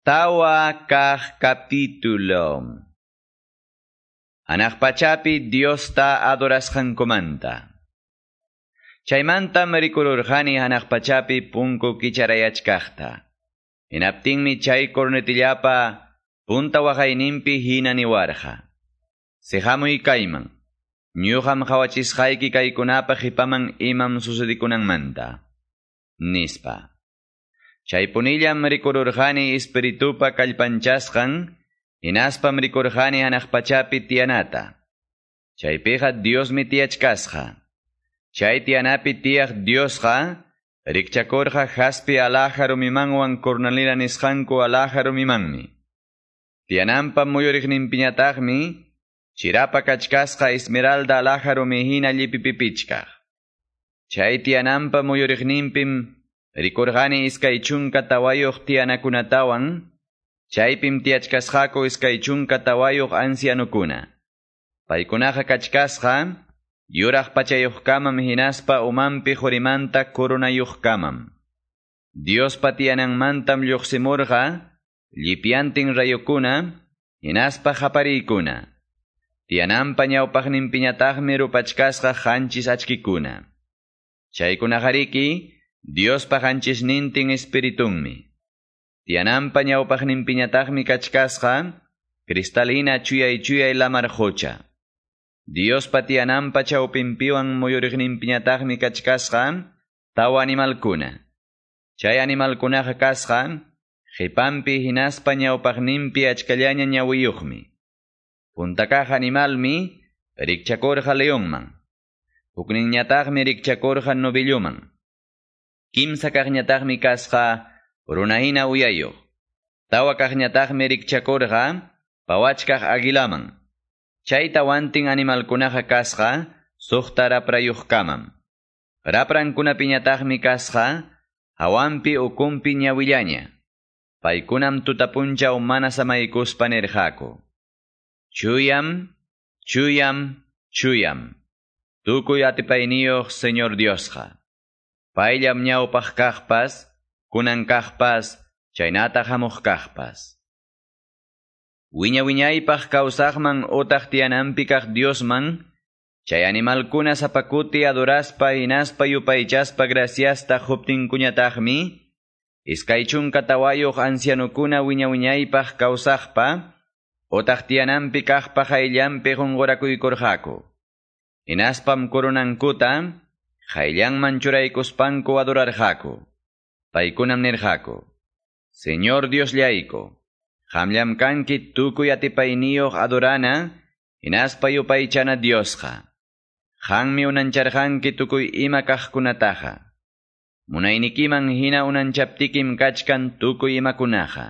Tawa kah capítulo. Anakpachapi Dios ta adorasqankumanta. Chaymanta marikururjani anakpachapi punku kicharayachkaqta. Hinaptinmi chay kornetillapa punta waqaynimpi hina niwarqa. Sehamuy kayman. Ñuqam hawachisqayki kaykunapa hipaman imam sucedikunanmanta. Nispa. Chaypunillam rikururjani espiritupa kallpanchasqan, inaspam rikurjani anaqpachapi tiyanata. Chaypiqa Diosmi tiyachkasqa. Chay tiyanapi tiyaq Diosqa, rikchakurqa haspi alajarumimanwan kornalira nisqanku alajarumimanmi. Tiyananpa muyuriqninpiñataqmi, chirapa kachkasqa esmeralda alajarumihina llipipipichkaq. Chay tiyananpa muyuriqninpim Rikurgani iskay chunka tawayuq tianakunatawan, chaypim tiachkasqaku iskay chunka tawayuq ancianukuna. Paykunaqa kachkasqa, yuraq pachayuqkamam hinaspa umanpi hurimanta kurunayuqkamam. Diospa tiyananmantam lluqsimurqa, llipiantin rayukuna, hinaspa hapariykuna. Tiyananpa ñawpaqninpiñataqmi rupachkasqa hanchis achkikuna. Dios pajanchisnintin espiritunmi. Tianampa ñawpaqninpiñataqmi kachkasqa, cristalina chuyay chuyay lamar hocha. Diospa tianampa chawpinpiwan muyuriqninpiñataqmi kachkasqa, tawa animalkuna. Chay animalkunaqa kasqa, qhipanpi hinaspa ñawpaqninpi achkallaña ñawiyuqmi. Puntakaqa animalmi, rikchakurqa leonman. Hukninñataqmi rikchakurqa novilluman. Kimsa kaqñataqmi kasqa runahina uyayuq. Tawa kaqñataqmi rikchakurqa pawachkaq aguilaman. Chay tawantin animalkunaqa kasqa suqta raprayuqkamam. Raprankunapiñataqmi kasqa hawanpi ukumpi ñawillaña. Paykunam tutapunchaw mana samaykuspa nirqaku. Chuyam, chuyam, chuyam. Tukuy atipayniyuq Señor Diosqa. Payllam ñawpaq kaqpas, kunan kaqpas, chaynata hamuq kaqpas. Wiña wiñaypaq kawsaqman utaq tiyananpi kaq Diosman, chay animalkuna sapakuti adoraspa hinaspa yupaychaspa graciasta huptinkuñataqmi, iskay chunka tawayuq ancianukuna wiña wiñaypaq kawsaqpa, utaq tiyananpi kaqpa hayllanpi qunqurakuykurqaku. Hinaspam kurunankuta, hayllanman churaykuspanku adorarqaku. Paykunam nirqaku. Señor Dios llaiko, hamllam kanki tukuy atipayniyuq adorana, hinaspa yupaychana Diosqa. Hanmi unancharqanki tukuy ima kaqkunataqa. Munaynikiman hina unanchaptikim kachkan tukuy imakunaqa.